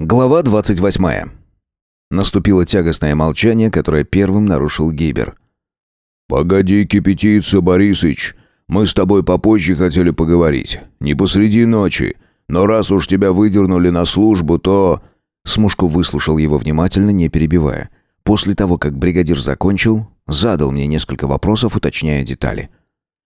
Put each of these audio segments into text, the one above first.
Глава 28. Наступило тягостное молчание, которое первым нарушил Гибер. «Погоди кипятиться, Борисыч. Мы с тобой попозже хотели поговорить. Не посреди ночи. Но раз уж тебя выдернули на службу, то...» Смушко выслушал его внимательно, не перебивая. После того, как бригадир закончил, задал мне несколько вопросов, уточняя детали.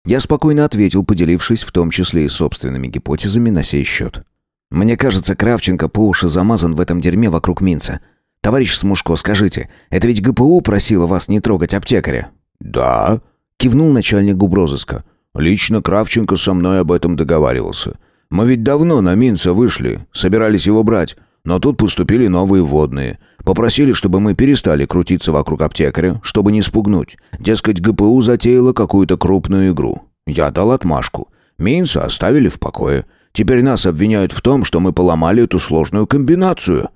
Я спокойно ответил, поделившись в том числе и собственными гипотезами на сей счет. Мне кажется, Кравченко по уши замазан в этом дерьме вокруг Минца. Товарищ Смушко, скажите, это ведь ГПУ просила вас не трогать аптекаря? Да, кивнул начальник губрозыска. Лично Кравченко со мной об этом договаривался. Мы ведь давно на Минца вышли, собирались его брать, но тут поступили новые водные. Попросили, чтобы мы перестали крутиться вокруг аптекаря, чтобы не спугнуть. Дескать, ГПУ затеяла какую-то крупную игру. Я дал отмашку. Минца оставили в покое. Теперь нас обвиняют в том, что мы поломали эту сложную комбинацию.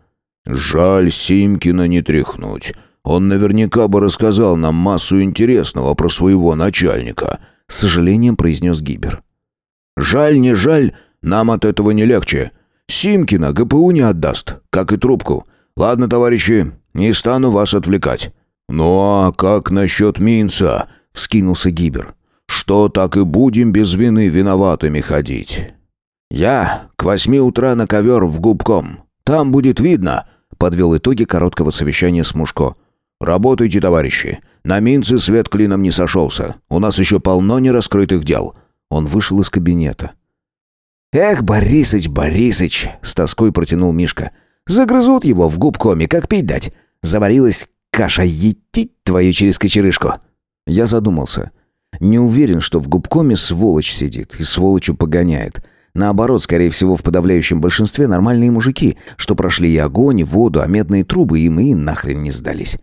Жаль Симкина не тряхнуть. Он наверняка бы рассказал нам массу интересного про своего начальника, с сожалением произнес Гибер. Жаль, не жаль, нам от этого не легче. Симкина ГПУ не отдаст, как и трубку. Ладно, товарищи, не стану вас отвлекать. Ну а как насчет Минца? вскинулся Гибер. Что так и будем без вины виноватыми ходить? «Я к восьми утра на ковер в губком. Там будет видно», — подвел итоги короткого совещания с Мушко. «Работайте, товарищи. На Минце свет клином не сошелся. У нас еще полно нераскрытых дел». Он вышел из кабинета. «Эх, Борисыч, Борисыч!» — с тоской протянул Мишка. «Загрызут его в губкоме, как пить дать. Заварилась каша етить твою через кочерышку». Я задумался. Не уверен, что в губкоме сволочь сидит и сволочью погоняет. Наоборот, скорее всего, в подавляющем большинстве нормальные мужики, что прошли и огонь, и воду, а медные трубы им и нахрен не сдались.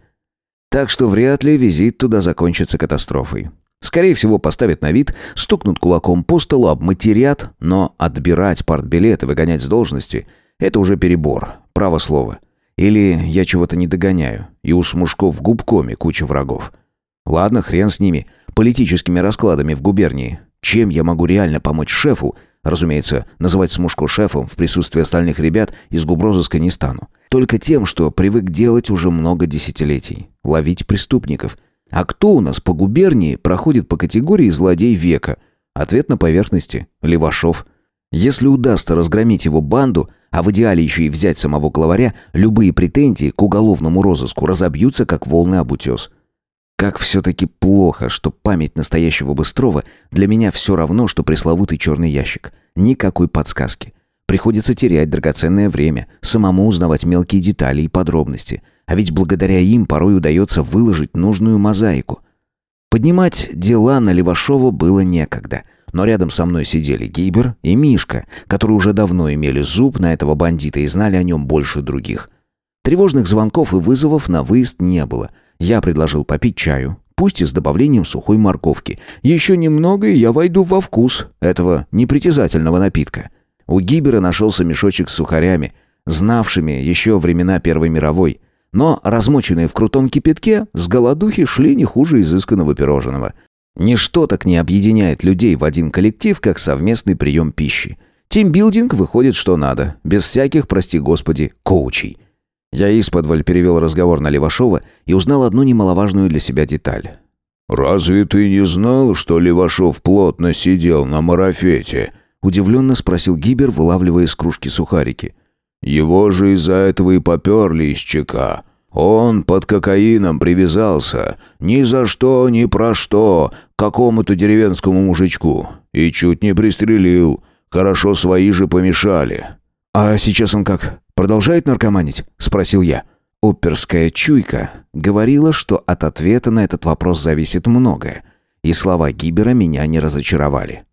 Так что вряд ли визит туда закончится катастрофой. Скорее всего, поставят на вид, стукнут кулаком по столу, обматерят, но отбирать партбилет и выгонять с должности – это уже перебор, право слово. Или я чего-то не догоняю, и у смушков в губкоме куча врагов. Ладно, хрен с ними, политическими раскладами в губернии. Чем я могу реально помочь шефу, Разумеется, называть Смушко шефом в присутствии остальных ребят из губрозыска не стану. Только тем, что привык делать уже много десятилетий. Ловить преступников. А кто у нас по губернии проходит по категории «злодей века»? Ответ на поверхности – Левашов. Если удастся разгромить его банду, а в идеале еще и взять самого главаря, любые претензии к уголовному розыску разобьются, как волны об утес. Как все-таки плохо, что память настоящего Быстрова для меня все равно, что пресловутый черный ящик. Никакой подсказки. Приходится терять драгоценное время, самому узнавать мелкие детали и подробности. А ведь благодаря им порой удается выложить нужную мозаику. Поднимать дела на Левашова было некогда. Но рядом со мной сидели Гейбер и Мишка, которые уже давно имели зуб на этого бандита и знали о нем больше других. Тревожных звонков и вызовов на выезд не было – я предложил попить чаю, пусть и с добавлением сухой морковки. Еще немного, и я войду во вкус этого непритязательного напитка. У Гибера нашелся мешочек с сухарями, знавшими еще времена Первой мировой, но размоченные в крутом кипятке с голодухи шли не хуже изысканного пирожного. Ничто так не объединяет людей в один коллектив, как совместный прием пищи. Тимбилдинг выходит что надо, без всяких, прости господи, коучей. Я исподволь перевел разговор на Левашова и узнал одну немаловажную для себя деталь. «Разве ты не знал, что Левашов плотно сидел на марафете?» Удивленно спросил Гибер, вылавливая из кружки сухарики. «Его же из-за этого и поперли из ЧК. Он под кокаином привязался. Ни за что, ни про что. К какому-то деревенскому мужичку. И чуть не пристрелил. Хорошо свои же помешали». «А сейчас он как? «Продолжает наркоманить?» – спросил я. Оперская чуйка говорила, что от ответа на этот вопрос зависит многое, и слова Гибера меня не разочаровали.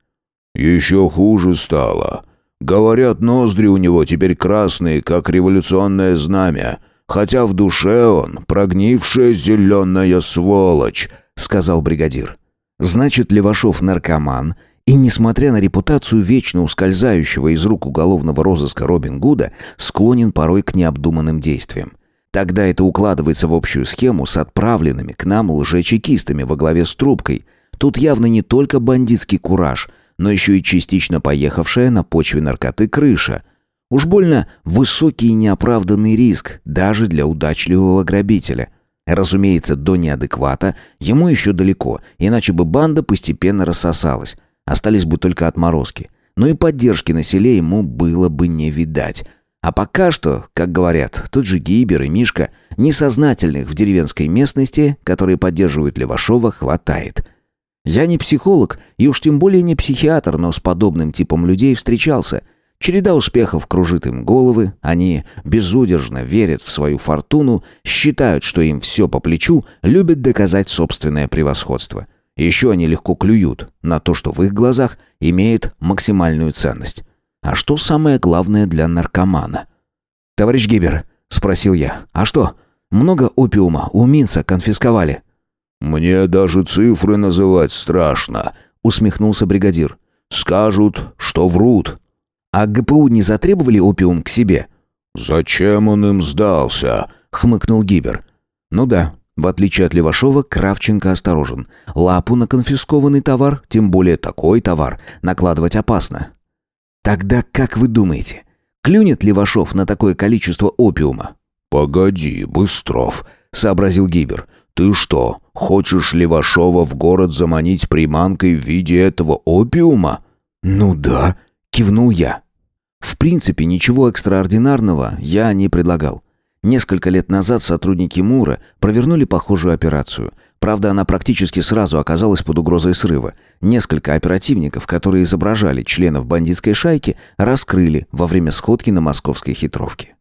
«Еще хуже стало. Говорят, ноздри у него теперь красные, как революционное знамя, хотя в душе он прогнившая зеленая сволочь», — сказал бригадир. «Значит, Левашов наркоман, и, несмотря на репутацию вечно ускользающего из рук уголовного розыска Робин Гуда, склонен порой к необдуманным действиям. Тогда это укладывается в общую схему с отправленными к нам лжечекистами во главе с трубкой. Тут явно не только бандитский кураж, но еще и частично поехавшая на почве наркоты крыша. Уж больно высокий и неоправданный риск даже для удачливого грабителя. Разумеется, до неадеквата ему еще далеко, иначе бы банда постепенно рассосалась. Остались бы только отморозки. Но и поддержки на селе ему было бы не видать. А пока что, как говорят, тот же Гибер и Мишка, несознательных в деревенской местности, которые поддерживают Левашова, хватает. Я не психолог и уж тем более не психиатр, но с подобным типом людей встречался. Череда успехов кружит им головы, они безудержно верят в свою фортуну, считают, что им все по плечу, любят доказать собственное превосходство. Еще они легко клюют на то, что в их глазах имеет максимальную ценность. А что самое главное для наркомана? «Товарищ Гибер», — спросил я, — «а что, много опиума у Минца конфисковали?» «Мне даже цифры называть страшно», — усмехнулся бригадир. «Скажут, что врут». «А ГПУ не затребовали опиум к себе?» «Зачем он им сдался?» — хмыкнул Гибер. «Ну да, в отличие от Левашова, Кравченко осторожен. Лапу на конфискованный товар, тем более такой товар, накладывать опасно. Тогда как вы думаете, клюнет Левашов на такое количество опиума? «Погоди, Быстров», — сообразил Гибер. «Ты что, хочешь Левашова в город заманить приманкой в виде этого опиума?» «Ну да», — кивнул я. В принципе, ничего экстраординарного я не предлагал. Несколько лет назад сотрудники МУРа провернули похожую операцию. Правда, она практически сразу оказалась под угрозой срыва. Несколько оперативников, которые изображали членов бандитской шайки, раскрыли во время сходки на московской хитровке.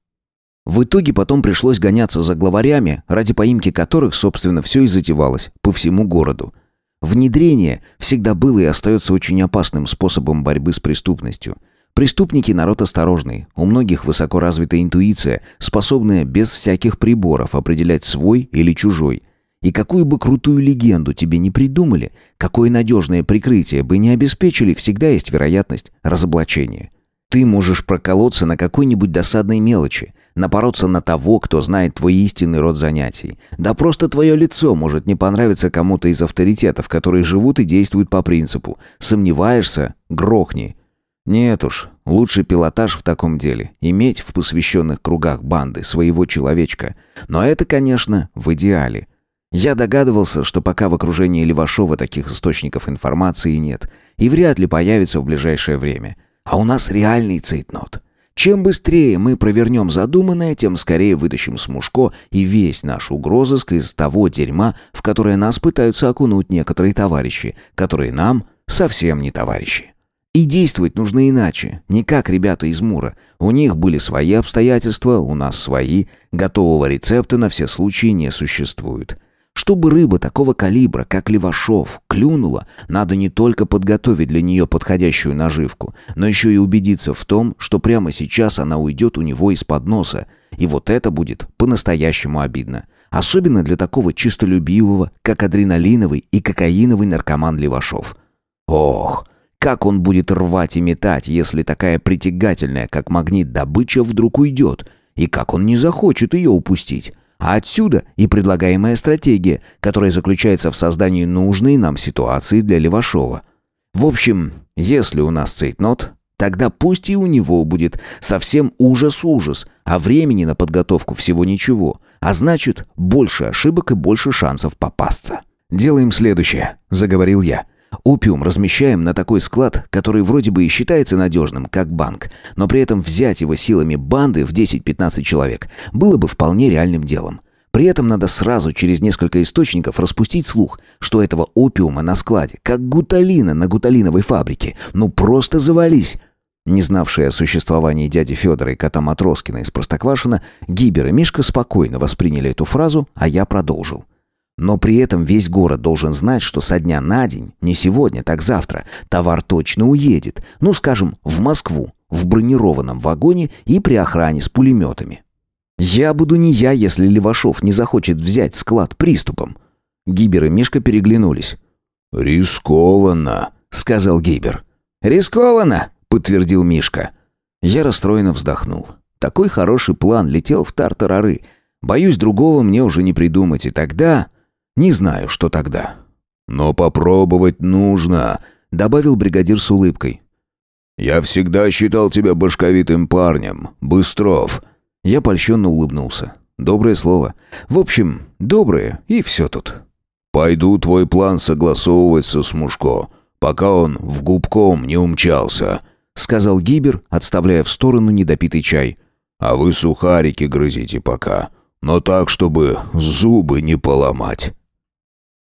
В итоге потом пришлось гоняться за главарями, ради поимки которых, собственно, все и затевалось по всему городу. Внедрение всегда было и остается очень опасным способом борьбы с преступностью – Преступники народ осторожный, у многих высоко развита интуиция, способная без всяких приборов определять свой или чужой. И какую бы крутую легенду тебе не придумали, какое надежное прикрытие бы не обеспечили, всегда есть вероятность разоблачения. Ты можешь проколоться на какой-нибудь досадной мелочи, напороться на того, кто знает твой истинный род занятий. Да просто твое лицо может не понравиться кому-то из авторитетов, которые живут и действуют по принципу «сомневаешься – грохни», нет уж, лучший пилотаж в таком деле – иметь в посвященных кругах банды своего человечка. Но это, конечно, в идеале. Я догадывался, что пока в окружении Левашова таких источников информации нет, и вряд ли появится в ближайшее время. А у нас реальный цейтнот. Чем быстрее мы провернем задуманное, тем скорее вытащим Смушко и весь наш угрозыск из того дерьма, в которое нас пытаются окунуть некоторые товарищи, которые нам совсем не товарищи. И действовать нужно иначе, не как ребята из Мура. У них были свои обстоятельства, у нас свои. Готового рецепта на все случаи не существует. Чтобы рыба такого калибра, как Левашов, клюнула, надо не только подготовить для нее подходящую наживку, но еще и убедиться в том, что прямо сейчас она уйдет у него из-под носа. И вот это будет по-настоящему обидно. Особенно для такого чистолюбивого, как адреналиновый и кокаиновый наркоман Левашов. Ох, как он будет рвать и метать, если такая притягательная, как магнит, добыча вдруг уйдет? И как он не захочет ее упустить? А отсюда и предлагаемая стратегия, которая заключается в создании нужной нам ситуации для Левашова. В общем, если у нас цейтнот, тогда пусть и у него будет совсем ужас-ужас, а времени на подготовку всего ничего, а значит, больше ошибок и больше шансов попасться. «Делаем следующее», — заговорил я. Опиум размещаем на такой склад, который вроде бы и считается надежным, как банк, но при этом взять его силами банды в 10-15 человек было бы вполне реальным делом. При этом надо сразу через несколько источников распустить слух, что этого опиума на складе, как гуталина на гуталиновой фабрике. Ну просто завались. Не знавшие о существовании дяди Федора и кота Матроскина из Простоквашина, Гибер и Мишка спокойно восприняли эту фразу, а я продолжил. Но при этом весь город должен знать, что со дня на день, не сегодня, так завтра, товар точно уедет. Ну, скажем, в Москву, в бронированном вагоне и при охране с пулеметами. Я буду не я, если Левашов не захочет взять склад приступом. Гибер и Мишка переглянулись. «Рискованно», — сказал Гибер. «Рискованно», — подтвердил Мишка. Я расстроенно вздохнул. Такой хороший план летел в тартарары. Боюсь, другого мне уже не придумать, и тогда... Не знаю, что тогда. Но попробовать нужно, добавил бригадир с улыбкой. Я всегда считал тебя башковитым парнем, Быстров». Я польщенно улыбнулся. Доброе слово. В общем, доброе, и все тут. «Пойду твой план согласовывать с Мушко, пока он в губком не умчался», — сказал Гибер, отставляя в сторону недопитый чай. «А вы сухарики грызите пока, но так, чтобы зубы не поломать».